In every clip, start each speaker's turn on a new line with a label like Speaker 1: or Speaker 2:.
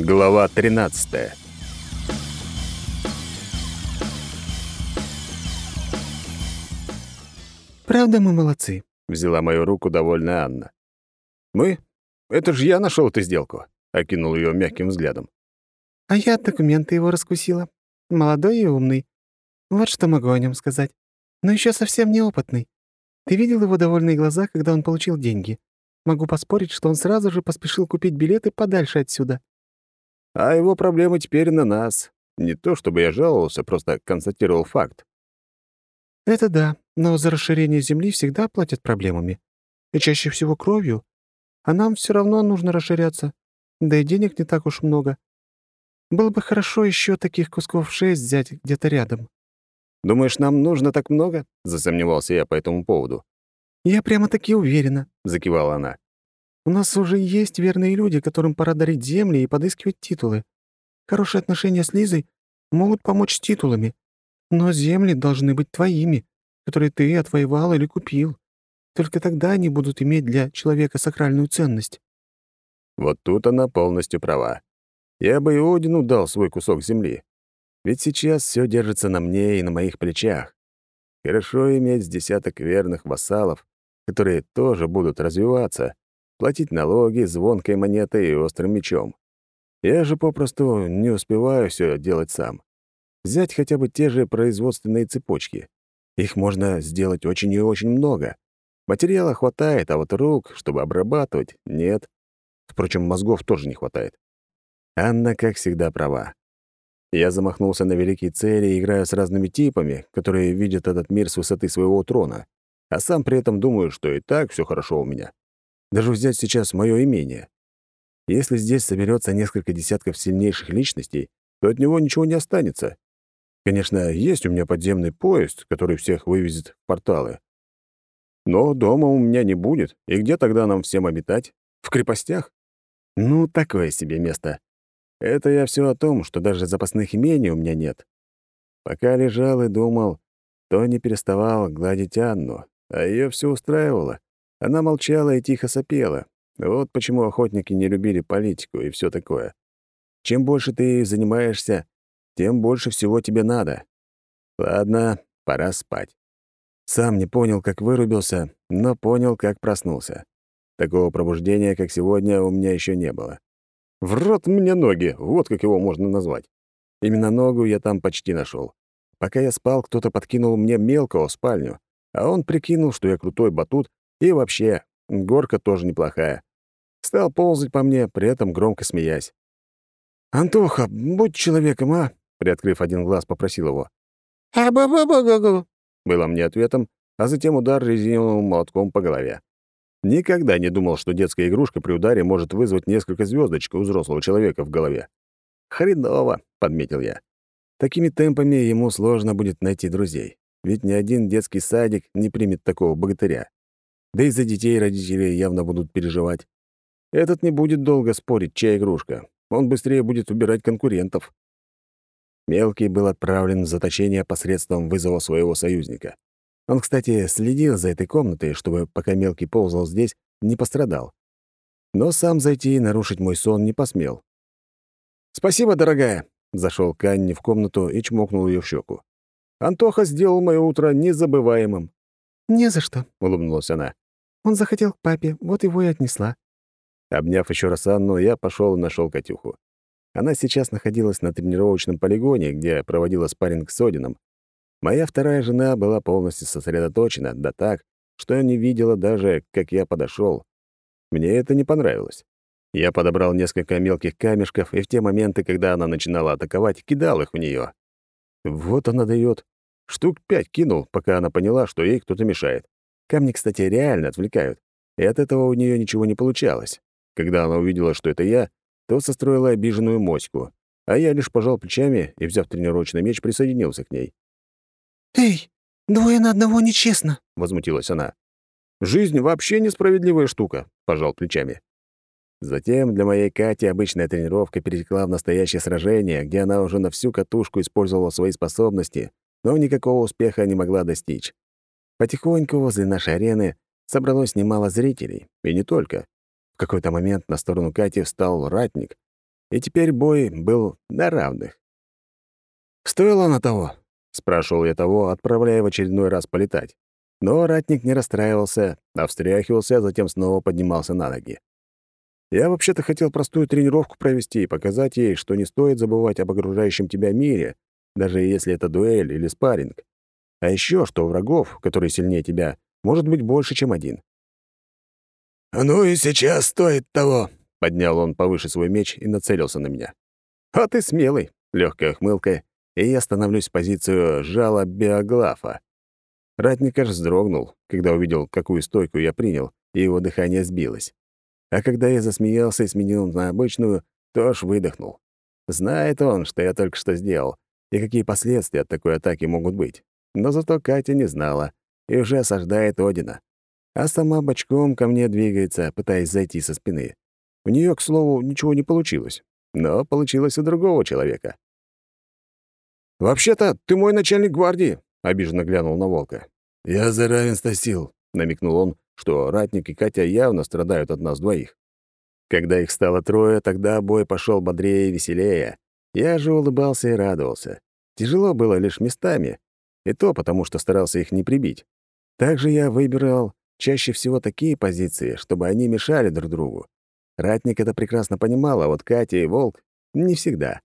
Speaker 1: Глава 13.
Speaker 2: «Правда мы молодцы?»
Speaker 1: — взяла мою руку довольная Анна. «Мы? Это же я нашел эту сделку», — окинул ее мягким взглядом.
Speaker 2: «А я документы его раскусила. Молодой и умный. Вот что могу о нем сказать. Но еще совсем неопытный. Ты видел его довольные глаза, когда он получил деньги? Могу поспорить, что он сразу же поспешил купить билеты подальше отсюда».
Speaker 1: «А его проблемы теперь на нас. Не то чтобы я жаловался, просто констатировал факт.
Speaker 2: «Это да, но за расширение Земли всегда платят проблемами. И чаще всего кровью. А нам все равно нужно расширяться. Да и денег не так уж много. Было бы хорошо еще таких кусков шесть взять где-то рядом».
Speaker 1: «Думаешь, нам нужно так много?» — засомневался я по этому поводу.
Speaker 2: «Я прямо-таки уверена», — закивала она. «У нас уже есть верные люди, которым пора дарить земли и подыскивать титулы. Хорошие отношения с Лизой могут помочь с титулами, но земли должны быть твоими, которые ты отвоевал или купил. Только тогда они будут иметь для человека сакральную ценность».
Speaker 1: Вот тут она полностью права. Я бы и Одину дал свой кусок земли. Ведь сейчас все держится на мне и на моих плечах. Хорошо иметь с десяток верных вассалов, которые тоже будут развиваться, платить налоги звонкой монетой и острым мечом. Я же попросту не успеваю все делать сам. Взять хотя бы те же производственные цепочки. Их можно сделать очень и очень много. Материала хватает, а вот рук, чтобы обрабатывать, нет. Впрочем, мозгов тоже не хватает. Анна, как всегда, права. Я замахнулся на великие цели, играя с разными типами, которые видят этот мир с высоты своего трона, а сам при этом думаю, что и так все хорошо у меня. Даже взять сейчас мое имение. Если здесь соберется несколько десятков сильнейших личностей, то от него ничего не останется. Конечно, есть у меня подземный поезд, который всех вывезет в порталы. Но дома у меня не будет, и где тогда нам всем обитать? В крепостях? Ну, такое себе место. Это я все о том, что даже запасных имений у меня нет. Пока лежал и думал, то не переставал гладить Анну, а ее все устраивало. Она молчала и тихо сопела. Вот почему охотники не любили политику и все такое. Чем больше ты занимаешься, тем больше всего тебе надо. Ладно, пора спать. Сам не понял, как вырубился, но понял, как проснулся. Такого пробуждения, как сегодня, у меня еще не было. В рот мне ноги, вот как его можно назвать. Именно ногу я там почти нашел. Пока я спал, кто-то подкинул мне мелкого в спальню, а он прикинул, что я крутой батут, и вообще, горка тоже неплохая. Стал ползать по мне, при этом громко смеясь. «Антоха, будь человеком, а!» Приоткрыв один глаз, попросил его.
Speaker 2: а ба ба ба га га
Speaker 1: Было мне ответом, а затем удар резиновым молотком по голове. Никогда не думал, что детская игрушка при ударе может вызвать несколько звездочек у взрослого человека в голове. «Хреново», — подметил я. Такими темпами ему сложно будет найти друзей, ведь ни один детский садик не примет такого богатыря. Да и за детей родители явно будут переживать. Этот не будет долго спорить, чья игрушка. Он быстрее будет убирать конкурентов. Мелкий был отправлен в заточение посредством вызова своего союзника. Он, кстати, следил за этой комнатой, чтобы, пока Мелкий ползал здесь, не пострадал. Но сам зайти и нарушить мой сон не посмел. «Спасибо, дорогая!» — зашел к Анне в комнату и чмокнул ее в щеку. «Антоха сделал мое утро незабываемым».
Speaker 2: «Не за что», —
Speaker 1: улыбнулась она.
Speaker 2: «Он захотел к папе, вот его и отнесла».
Speaker 1: Обняв еще раз Анну, я пошел и нашел Катюху. Она сейчас находилась на тренировочном полигоне, где проводила спарринг с Одином. Моя вторая жена была полностью сосредоточена, да так, что не видела даже, как я подошел. Мне это не понравилось. Я подобрал несколько мелких камешков, и в те моменты, когда она начинала атаковать, кидал их в нее. Вот она дает. Штук пять кинул, пока она поняла, что ей кто-то мешает. Камни, кстати, реально отвлекают, и от этого у нее ничего не получалось. Когда она увидела, что это я, то состроила обиженную моську, а я лишь пожал плечами и, взяв тренировочный меч, присоединился к ней.
Speaker 2: «Эй, двое на одного нечестно», —
Speaker 1: возмутилась она. «Жизнь вообще несправедливая штука», — пожал плечами. Затем для моей Кати обычная тренировка перетекла в настоящее сражение, где она уже на всю катушку использовала свои способности, но никакого успеха не могла достичь. Потихоньку возле нашей арены собралось немало зрителей, и не только. В какой-то момент на сторону Кати встал ратник. и теперь бой был на равных. «Стоило на того?» — спрашивал я того, отправляя в очередной раз полетать. Но ратник не расстраивался, а встряхивался, а затем снова поднимался на ноги. Я вообще-то хотел простую тренировку провести и показать ей, что не стоит забывать об окружающем тебя мире, даже если это дуэль или спарринг. А еще, что врагов, которые сильнее тебя, может быть больше, чем один.
Speaker 3: «А ну и сейчас стоит того!» — поднял он повыше свой меч и нацелился на меня.
Speaker 1: «А ты смелый!» — легкая хмылка, и я становлюсь в позицию жала биоглафа. Ратник аж вздрогнул, когда увидел, какую стойку я принял, и его дыхание сбилось. А когда я засмеялся и сменил на обычную, то аж выдохнул. Знает он, что я только что сделал, и какие последствия от такой атаки могут быть. Но зато Катя не знала и уже осаждает Одина. А сама бочком ко мне двигается, пытаясь зайти со спины. У нее, к слову, ничего не получилось. Но получилось у другого человека. «Вообще-то ты мой начальник гвардии», — обиженно глянул на волка.
Speaker 3: «Я за равенство сил», —
Speaker 1: намекнул он, что ратник и Катя явно страдают от нас двоих. Когда их стало трое, тогда бой пошел бодрее и веселее. Я же улыбался и радовался. Тяжело было лишь местами, и то потому, что старался их не прибить. Также я выбирал чаще всего такие позиции, чтобы они мешали друг другу. Ратник это прекрасно понимал, а вот Катя и Волк — не всегда.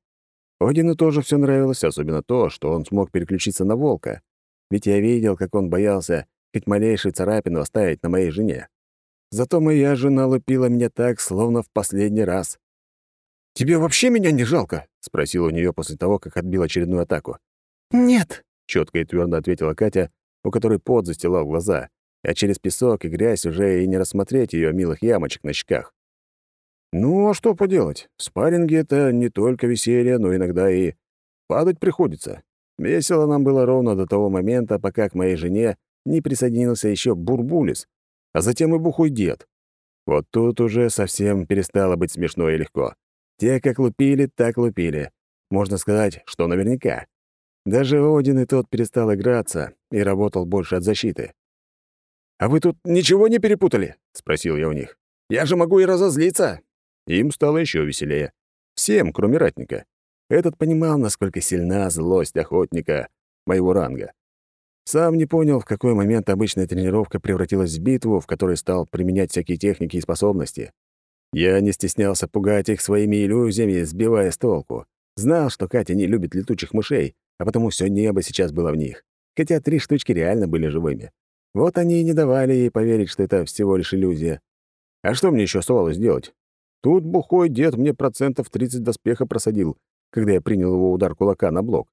Speaker 1: Одину тоже все нравилось, особенно то, что он смог переключиться на волка. Ведь я видел, как он боялся хоть малейшую царапину оставить на моей жене. Зато моя жена лупила меня так, словно в последний раз. «Тебе вообще меня не жалко?» — спросил у нее после того, как отбил очередную атаку.
Speaker 2: «Нет», —
Speaker 1: четко и твердо ответила Катя, у которой пот застилал глаза, а через песок и грязь уже и не рассмотреть ее милых ямочек на щеках. Ну, а что поделать? В спарринге это не только веселье, но иногда и падать приходится. Весело нам было ровно до того момента, пока к моей жене не присоединился еще Бурбулис, а затем и Бухой Дед. Вот тут уже совсем перестало быть смешно и легко. Те как лупили, так лупили. Можно сказать, что наверняка. Даже Один и тот перестал играться и работал больше от защиты. «А вы тут ничего не перепутали?» — спросил я у них. «Я же могу и разозлиться. Им стало еще веселее. Всем, кроме ратника. Этот понимал, насколько сильна злость охотника моего ранга. Сам не понял, в какой момент обычная тренировка превратилась в битву, в которой стал применять всякие техники и способности. Я не стеснялся пугать их своими иллюзиями, сбивая с толку. Знал, что Катя не любит летучих мышей, а потому все небо сейчас было в них. Хотя три штучки реально были живыми. Вот они и не давали ей поверить, что это всего лишь иллюзия. А что мне еще оставалось делать? Тут бухой дед мне процентов 30 доспеха просадил, когда я принял его удар кулака на блок.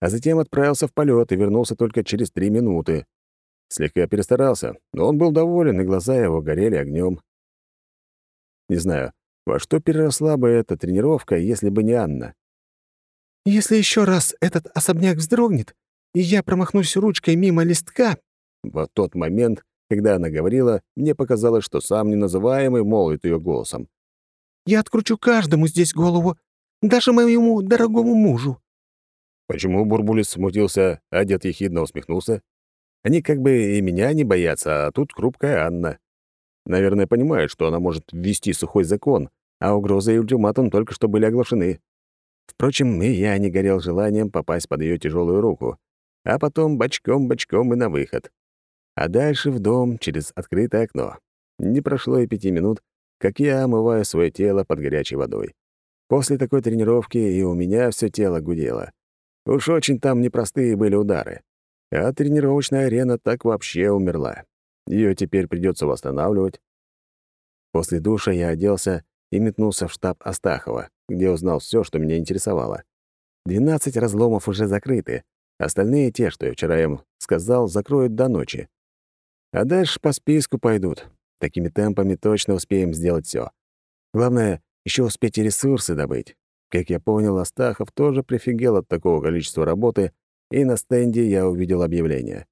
Speaker 1: А затем отправился в полет и вернулся только через три минуты. Слегка перестарался, но он был доволен, и глаза его горели огнем. Не знаю, во что переросла бы эта тренировка, если бы не Анна.
Speaker 2: «Если еще раз этот особняк вздрогнет, и я промахнусь ручкой мимо листка...»
Speaker 1: В тот момент, когда она говорила, мне показалось, что сам неназываемый молвит ее голосом.
Speaker 2: Я откручу каждому здесь голову, даже моему дорогому мужу».
Speaker 1: Почему Бурбулис смутился, а дед ехидно усмехнулся? Они как бы и меня не боятся, а тут хрупкая Анна. Наверное, понимают, что она может ввести сухой закон, а угроза и ультиматум только что были оглашены. Впрочем, и я не горел желанием попасть под ее тяжелую руку, а потом бочком-бочком и на выход. А дальше в дом через открытое окно. Не прошло и пяти минут, как я омываю свое тело под горячей водой. После такой тренировки и у меня все тело гудело. Уж очень там непростые были удары. А тренировочная арена так вообще умерла. Ее теперь придется восстанавливать. После душа я оделся и метнулся в штаб Астахова, где узнал все, что меня интересовало. 12 разломов уже закрыты, остальные те, что я вчера им сказал, закроют до ночи. А дальше по списку пойдут. Такими темпами точно успеем сделать все. Главное, еще успеть и ресурсы добыть. Как я понял, Астахов тоже прифигел от такого количества работы, и на стенде я увидел объявление.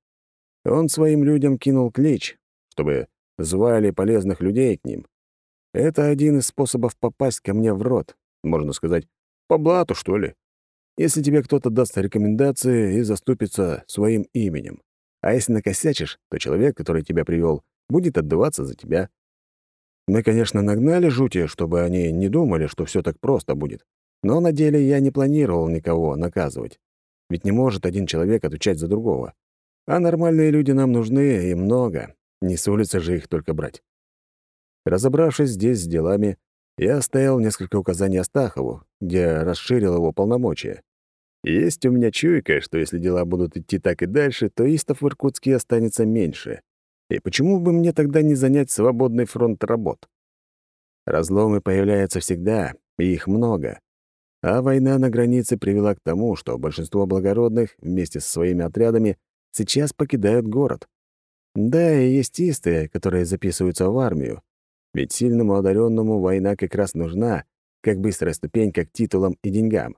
Speaker 1: Он своим людям кинул клич, чтобы звали полезных людей к ним. Это один из способов попасть ко мне в рот, можно сказать, по блату, что ли. Если тебе кто-то даст рекомендации и заступится своим именем. А если накосячишь, то человек, который тебя привел, будет отдуваться за тебя. Мы, конечно, нагнали жути, чтобы они не думали, что все так просто будет. Но на деле я не планировал никого наказывать. Ведь не может один человек отвечать за другого. А нормальные люди нам нужны и много. Не с улицы же их только брать. Разобравшись здесь с делами, я оставил несколько указаний Астахову, где расширил его полномочия. Есть у меня чуйка, что если дела будут идти так и дальше, то истов в Иркутске останется меньше. И почему бы мне тогда не занять свободный фронт работ? Разломы появляются всегда, и их много. А война на границе привела к тому, что большинство благородных вместе со своими отрядами сейчас покидают город. Да, и есть истые, которые записываются в армию. Ведь сильному одаренному война как раз нужна, как быстрая ступенька к титулам и деньгам.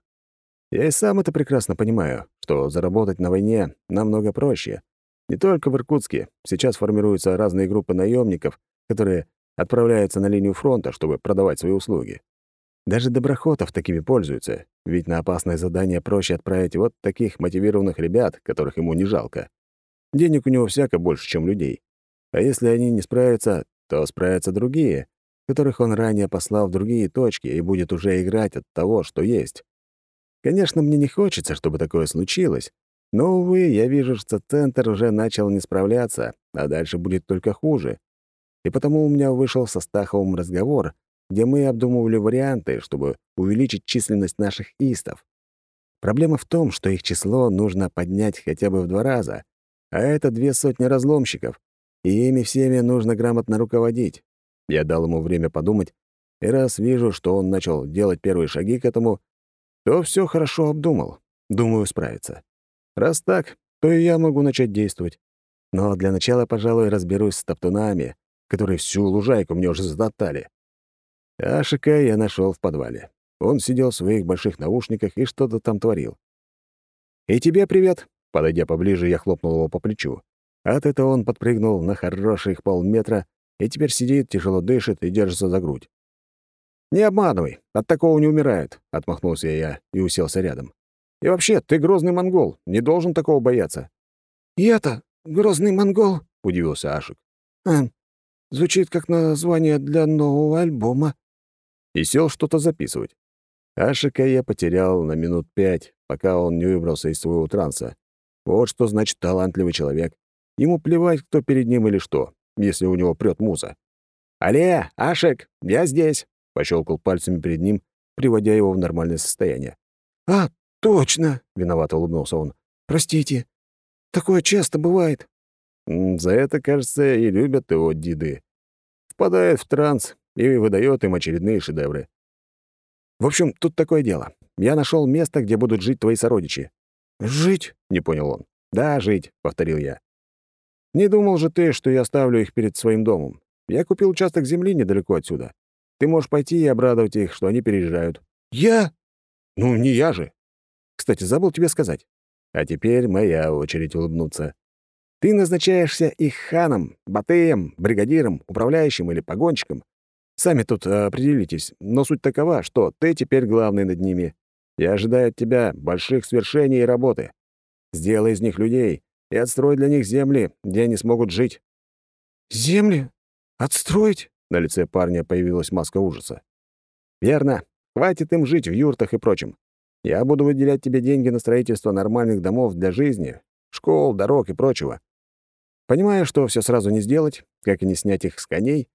Speaker 1: Я и сам это прекрасно понимаю, что заработать на войне намного проще. Не только в Иркутске. Сейчас формируются разные группы наемников, которые отправляются на линию фронта, чтобы продавать свои услуги. Даже Доброхотов такими пользуются, ведь на опасное задание проще отправить вот таких мотивированных ребят, которых ему не жалко. Денег у него всяко больше, чем людей. А если они не справятся, то справятся другие, которых он ранее послал в другие точки и будет уже играть от того, что есть. Конечно, мне не хочется, чтобы такое случилось, но, увы, я вижу, что центр уже начал не справляться, а дальше будет только хуже. И потому у меня вышел со Стаховым разговор, где мы обдумывали варианты, чтобы увеличить численность наших истов. Проблема в том, что их число нужно поднять хотя бы в два раза, а это две сотни разломщиков, и ими всеми нужно грамотно руководить. Я дал ему время подумать, и раз вижу, что он начал делать первые шаги к этому, то все хорошо обдумал. Думаю, справится. Раз так, то и я могу начать действовать. Но для начала, пожалуй, разберусь с топтунами, которые всю лужайку мне уже затоптали. Ашика я нашел в подвале. Он сидел в своих больших наушниках и что-то там творил. «И тебе привет!» Подойдя поближе, я хлопнул его по плечу. От этого он подпрыгнул на хороших полметра и теперь сидит, тяжело дышит и держится за грудь. «Не обманывай, от такого не умирает», — отмахнулся я и уселся рядом. «И вообще, ты грозный монгол, не должен такого бояться».
Speaker 2: «Я-то грозный монгол?» — удивился Ашик. «Хм, звучит как название для нового альбома».
Speaker 1: И сел что-то записывать. Ашика я потерял на минут пять, пока он не выбрался из своего транса. Вот что значит талантливый человек. Ему плевать, кто перед ним или что, если у него прет муза. «Алле, Ашик, я здесь!» — пощелкал пальцами перед ним, приводя его в нормальное состояние.
Speaker 2: «А, точно!» — виновато улыбнулся он. «Простите. Такое часто бывает».
Speaker 1: За это, кажется, и любят его деды. Впадает в транс и выдает им очередные шедевры. В общем, тут такое дело. Я нашел место, где будут жить твои сородичи.
Speaker 2: «Жить?»
Speaker 1: — не понял он. «Да, жить», — повторил я. «Не думал же ты, что я оставлю их перед своим домом. Я купил участок земли недалеко отсюда. Ты можешь пойти и обрадовать их, что они переезжают».
Speaker 2: «Я?»
Speaker 1: «Ну, не я же. Кстати, забыл тебе сказать. А теперь моя очередь улыбнуться. Ты назначаешься их ханом, батеем, бригадиром, управляющим или погонщиком. Сами тут э, определитесь, но суть такова, что ты теперь главный над ними. Я ожидаю от тебя больших свершений и работы. Сделай из них людей и отстрой для них земли, где они смогут жить».
Speaker 2: «Земли? Отстроить?»
Speaker 1: На лице парня появилась маска ужаса. «Верно. Хватит им жить в юртах и прочем. Я буду выделять тебе деньги на строительство нормальных домов для жизни, школ, дорог и прочего. Понимаю, что все сразу не сделать, как и не снять их с коней,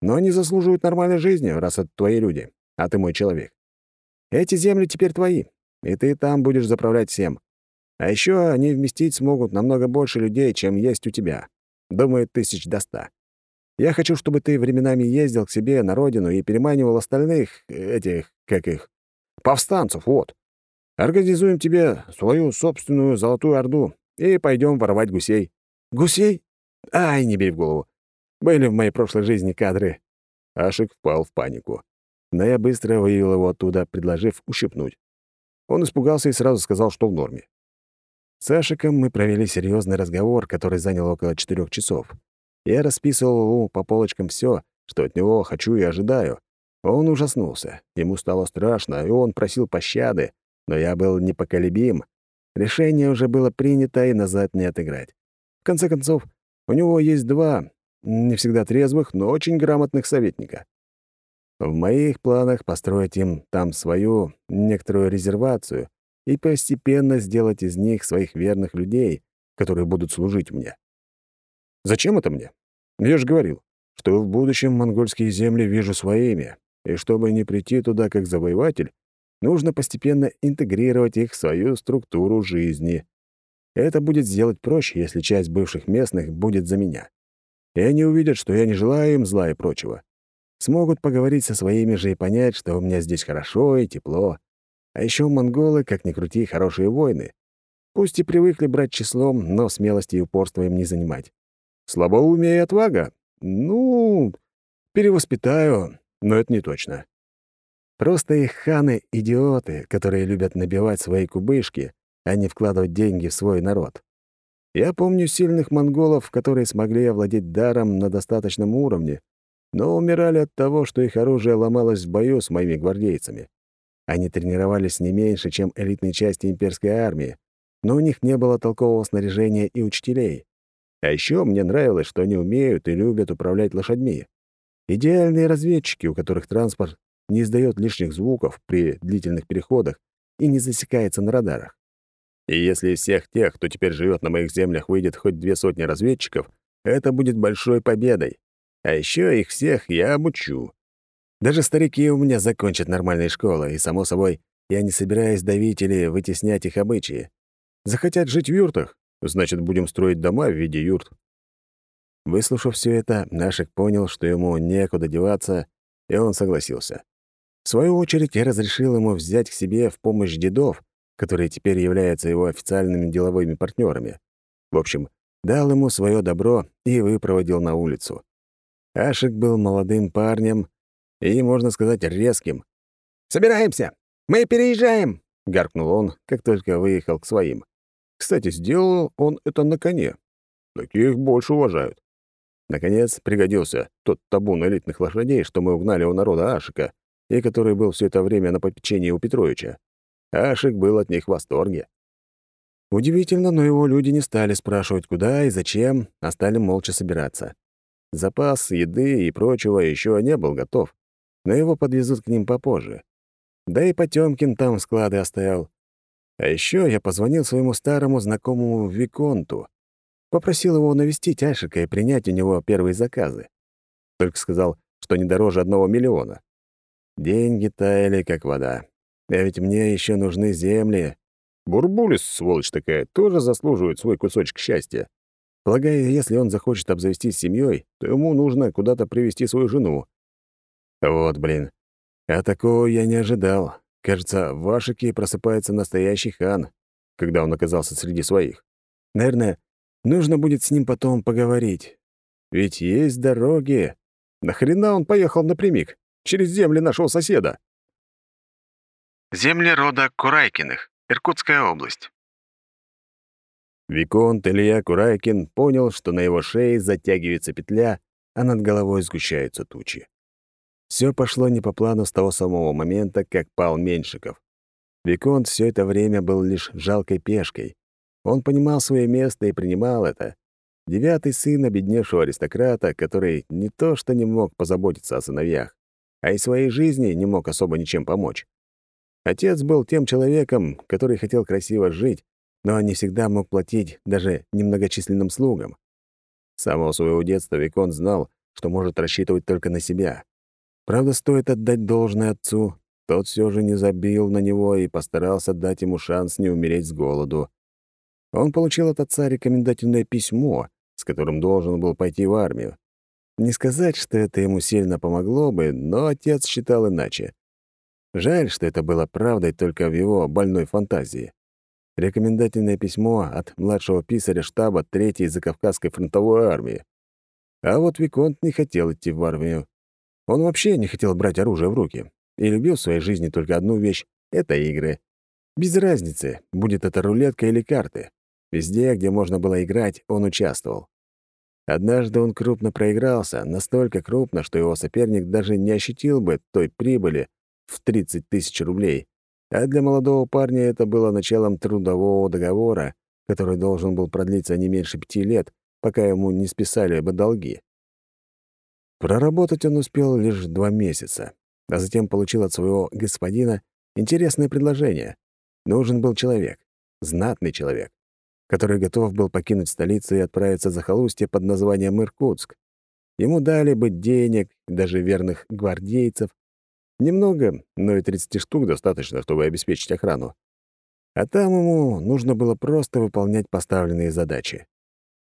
Speaker 1: но они заслуживают нормальной жизни, раз это твои люди, а ты мой человек. Эти земли теперь твои, и ты там будешь заправлять всем. А еще они вместить смогут намного больше людей, чем есть у тебя. Думаю, тысяч до ста. Я хочу, чтобы ты временами ездил к себе на родину и переманивал остальных, этих, как их, повстанцев, вот. Организуем тебе свою собственную золотую орду и пойдем воровать гусей».
Speaker 2: «Гусей?»
Speaker 1: «Ай, не бей в голову. Были в моей прошлой жизни кадры». Ашик впал в панику. Но я быстро вывел его оттуда, предложив ущипнуть. Он испугался и сразу сказал, что в норме. С Ашиком мы провели серьезный разговор, который занял около четырех часов. Я расписывал ему по полочкам все, что от него хочу и ожидаю. Он ужаснулся. Ему стало страшно, и он просил пощады, но я был непоколебим. Решение уже было принято, и назад не отыграть. В конце концов, у него есть два, не всегда трезвых, но очень грамотных советника. В моих планах построить им там свою некоторую резервацию и постепенно сделать из них своих верных людей, которые будут служить мне. Зачем это мне? Я же говорил, что в будущем монгольские земли вижу своими, и чтобы не прийти туда как завоеватель, нужно постепенно интегрировать их в свою структуру жизни. Это будет сделать проще, если часть бывших местных будет за меня. И они увидят, что я не желаю им зла и прочего. Смогут поговорить со своими же и понять, что у меня здесь хорошо и тепло. А еще монголы, как ни крути, хорошие воины. Пусть и привыкли брать числом, но смелости и упорства им не занимать. Слабоумие и отвага? Ну, перевоспитаю, но это не точно. Просто их ханы — идиоты, которые любят набивать свои кубышки, а не вкладывать деньги в свой народ. Я помню сильных монголов, которые смогли овладеть даром на достаточном уровне, но умирали от того, что их оружие ломалось в бою с моими гвардейцами. Они тренировались не меньше, чем элитные части имперской армии, но у них не было толкового снаряжения и учителей. А еще мне нравилось, что они умеют и любят управлять лошадьми. Идеальные разведчики, у которых транспорт не издает лишних звуков при длительных переходах и не засекается на радарах. И если из всех тех, кто теперь живет на моих землях, выйдет хоть две сотни разведчиков, это будет большой победой. А еще их всех я обучу. Даже старики у меня закончат нормальные школы, и, само собой, я не собираюсь давить или вытеснять их обычаи. Захотят жить в юртах, значит, будем строить дома в виде юрт. Выслушав все это, Нашик понял, что ему некуда деваться, и он согласился. В свою очередь, я разрешил ему взять к себе в помощь дедов, которые теперь являются его официальными деловыми партнерами. В общем, дал ему свое добро и выпроводил на улицу. Ашик был молодым парнем и, можно сказать, резким. «Собираемся! Мы переезжаем!» — гаркнул он, как только выехал к своим. Кстати, сделал он это на коне. Таких больше уважают. Наконец пригодился тот табун элитных лошадей, что мы угнали у народа Ашика, и который был все это время на попечении у Петровича. Ашик был от них в восторге. Удивительно, но его люди не стали спрашивать, куда и зачем, а стали молча собираться. Запас еды и прочего еще не был готов, но его подвезут к ним попозже. Да и Потёмкин там склады оставил. А еще я позвонил своему старому знакомому Виконту. Попросил его навестить Ашика и принять у него первые заказы. Только сказал, что не дороже одного миллиона. Деньги таяли, как вода. А ведь мне еще нужны земли. Бурбулис, сволочь такая, тоже заслуживает свой кусочек счастья. Полагаю, если он захочет обзавестись семьей, то ему нужно куда-то привести свою жену. Вот, блин. А такого я не ожидал. Кажется, в Ашике просыпается настоящий хан, когда он оказался среди своих. Наверное, нужно будет с ним потом поговорить. Ведь есть дороги. Нахрена он поехал напрямик, через земли нашего соседа?
Speaker 4: Земли рода Курайкиных, Иркутская область.
Speaker 1: Виконт Илья Курайкин понял, что на его шее затягивается петля, а над головой сгущаются тучи. Все пошло не по плану с того самого момента, как пал Меньшиков. Виконт все это время был лишь жалкой пешкой. Он понимал свое место и принимал это. Девятый сын обедневшего аристократа, который не то что не мог позаботиться о сыновьях, а и своей жизни не мог особо ничем помочь. Отец был тем человеком, который хотел красиво жить, но не всегда мог платить даже немногочисленным слугам. С самого своего детства Викон знал, что может рассчитывать только на себя. Правда, стоит отдать должное отцу, тот все же не забил на него и постарался дать ему шанс не умереть с голоду. Он получил от отца рекомендательное письмо, с которым должен был пойти в армию. Не сказать, что это ему сильно помогло бы, но отец считал иначе. Жаль, что это было правдой только в его больной фантазии. Рекомендательное письмо от младшего писаря штаба Третьей Закавказской фронтовой армии. А вот Виконт не хотел идти в армию. Он вообще не хотел брать оружие в руки и любил в своей жизни только одну вещь — это игры. Без разницы, будет это рулетка или карты. Везде, где можно было играть, он участвовал. Однажды он крупно проигрался, настолько крупно, что его соперник даже не ощутил бы той прибыли в 30 тысяч рублей. А для молодого парня это было началом трудового договора, который должен был продлиться не меньше пяти лет, пока ему не списали бы долги. Проработать он успел лишь два месяца, а затем получил от своего господина интересное предложение. Нужен был человек, знатный человек, который готов был покинуть столицу и отправиться за холустье под названием Иркутск. Ему дали бы денег, даже верных гвардейцев. Немного, но и 30 штук достаточно, чтобы обеспечить охрану. А там ему нужно было просто выполнять поставленные задачи.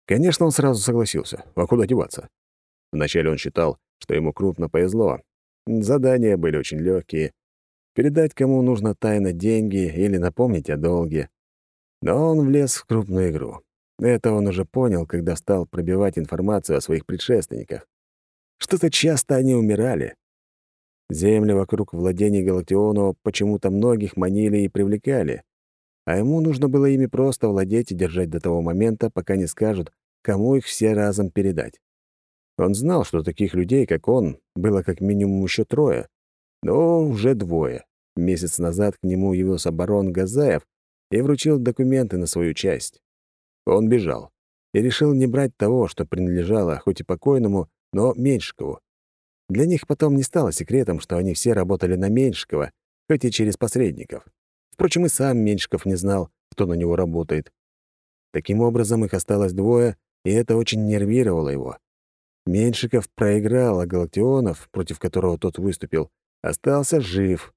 Speaker 1: Конечно, он сразу согласился. А куда деваться? Вначале он считал, что ему крупно повезло. Задания были очень легкие. Передать кому нужно тайно деньги или напомнить о долге. Но он влез в крупную игру. Это он уже понял, когда стал пробивать информацию о своих предшественниках. Что-то часто они умирали. Земли вокруг владений Галактионова почему-то многих манили и привлекали, а ему нужно было ими просто владеть и держать до того момента, пока не скажут, кому их все разом передать. Он знал, что таких людей, как он, было как минимум еще трое, но уже двое. Месяц назад к нему явился барон Газаев и вручил документы на свою часть. Он бежал и решил не брать того, что принадлежало хоть и покойному, но Меньшикову. Для них потом не стало секретом, что они все работали на Меньшикова, хоть и через посредников. Впрочем, и сам Меньшиков не знал, кто на него работает. Таким образом, их осталось двое, и это очень нервировало его. Меньшиков проиграл, а Галактионов, против которого тот выступил, остался жив.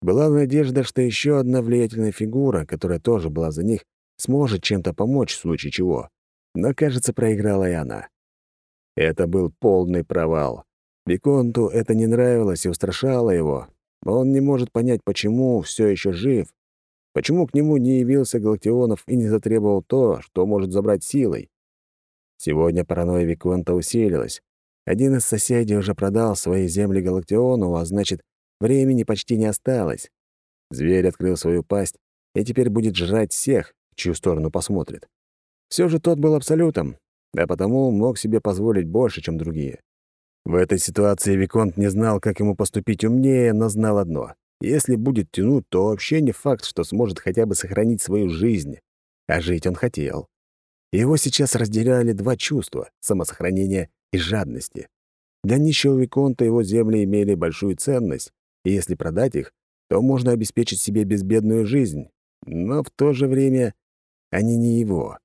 Speaker 1: Была надежда, что еще одна влиятельная фигура, которая тоже была за них, сможет чем-то помочь в случае чего. Но, кажется, проиграла и она. Это был полный провал. Виконту это не нравилось и устрашало его. Он не может понять, почему все еще жив, почему к нему не явился Галактионов и не затребовал то, что может забрать силой. Сегодня паранойя Виконта усилилась. Один из соседей уже продал свои земли Галактиону, а значит, времени почти не осталось. Зверь открыл свою пасть и теперь будет жрать всех, в чью сторону посмотрит. Все же тот был абсолютом, а потому мог себе позволить больше, чем другие. В этой ситуации Виконт не знал, как ему поступить умнее, но знал одно. Если будет тянуть, то вообще не факт, что сможет хотя бы сохранить свою жизнь. А жить он хотел. Его сейчас разделяли два чувства — самосохранения и жадности. Для нищего Виконта его земли имели большую ценность, и если продать их, то можно обеспечить себе безбедную жизнь. Но в то же время они не его.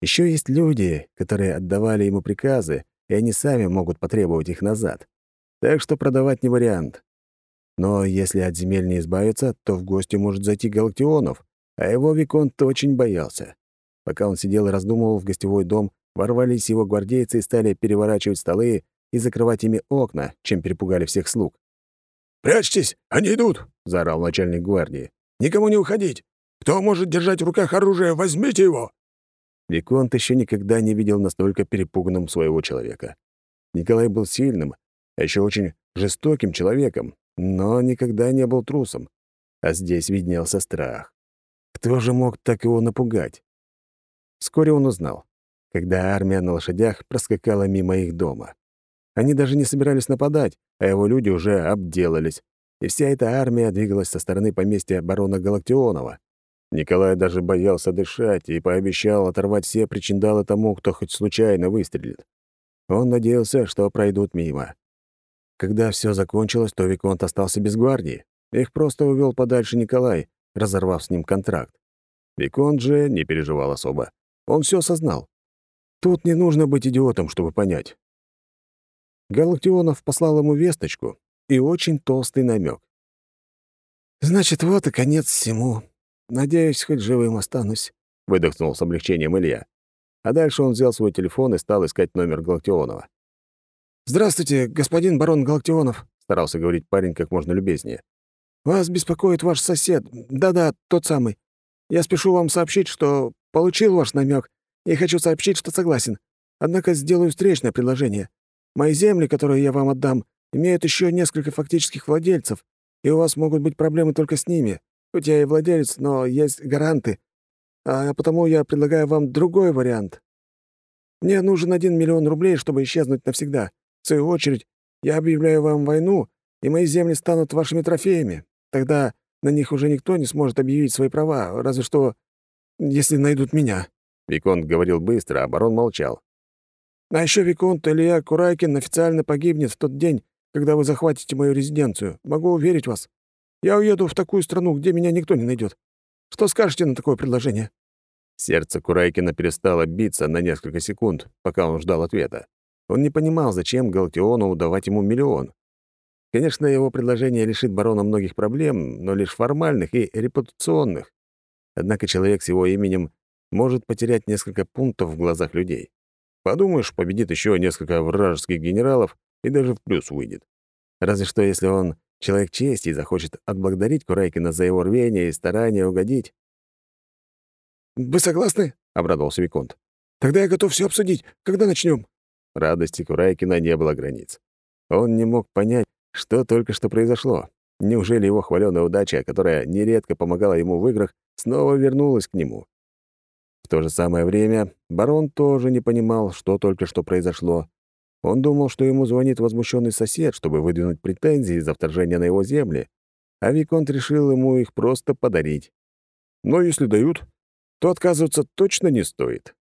Speaker 1: Еще есть люди, которые отдавали ему приказы, и они сами могут потребовать их назад. Так что продавать не вариант. Но если от земель не избавиться, то в гости может зайти Галактионов, а его Виконт очень боялся. Пока он сидел и раздумывал в гостевой дом, ворвались его гвардейцы и стали переворачивать столы и закрывать ими окна, чем перепугали всех слуг.
Speaker 3: «Прячьтесь! Они идут!» — заорал начальник гвардии. «Никому не уходить! Кто может держать в руках оружие, возьмите его!»
Speaker 1: Виконт еще никогда не видел настолько перепуганным своего человека. Николай был сильным, а еще очень жестоким человеком, но никогда не был трусом. А здесь виднелся страх. Кто же мог так его напугать? Вскоре он узнал, когда армия на лошадях проскакала мимо их дома. Они даже не собирались нападать, а его люди уже обделались, и вся эта армия двигалась со стороны поместья барона Галактионова. Николай даже боялся дышать и пообещал оторвать все причиндалы тому, кто хоть случайно выстрелит. Он надеялся, что пройдут мимо. Когда все закончилось, то Виконт остался без гвардии. Их просто увел подальше Николай, разорвав с ним контракт. Виконт же не переживал особо. Он все осознал. Тут не нужно быть идиотом, чтобы понять. Галактионов послал ему весточку и очень толстый намек.
Speaker 2: «Значит, вот и конец всему. Надеюсь, хоть живым останусь», —
Speaker 1: выдохнул с облегчением Илья. А дальше он взял свой телефон и стал искать номер Галактионова.
Speaker 2: «Здравствуйте, господин барон Галактионов», — старался говорить парень как можно любезнее. «Вас беспокоит ваш сосед. Да-да, тот самый. Я спешу вам сообщить, что получил ваш намек и хочу сообщить, что согласен. Однако сделаю встречное предложение. Мои земли, которые я вам отдам, имеют еще несколько фактических владельцев, и у вас могут быть проблемы только с ними. Хоть я и владелец, но есть гаранты. А потому я предлагаю вам другой вариант. Мне нужен один миллион рублей, чтобы исчезнуть навсегда. В свою очередь, я объявляю вам войну, и мои земли станут вашими трофеями. Тогда на них уже никто не сможет объявить свои права, разве что если найдут меня».
Speaker 1: Виконт говорил быстро, а барон молчал.
Speaker 3: А еще Виконт Илья Курайкин официально погибнет в тот день, когда вы захватите мою резиденцию. Могу уверить вас. Я уеду в такую страну, где меня никто не найдет. Что скажете на такое предложение?»
Speaker 1: Сердце Курайкина перестало биться на несколько секунд, пока он ждал ответа. Он не понимал, зачем Галактиону давать ему миллион. Конечно, его предложение лишит барона многих проблем, но лишь формальных и репутационных. Однако человек с его именем может потерять несколько пунктов в глазах людей. Подумаешь, победит еще несколько вражеских генералов и даже в плюс выйдет. Разве что если он человек чести захочет отблагодарить Курайкина за его рвение и старание угодить.
Speaker 3: «Вы согласны?» — обрадовался Виконт. «Тогда я готов все обсудить. Когда начнем?
Speaker 1: Радости Курайкина не было границ. Он не мог понять, что только что произошло. Неужели его хваленая удача, которая нередко помогала ему в играх, снова вернулась к нему? В то же самое время барон тоже не понимал, что только что произошло. Он думал, что ему звонит возмущенный сосед, чтобы выдвинуть претензии за вторжение на его земли, а Виконт решил ему их просто подарить. Но если дают, то отказываться точно не стоит.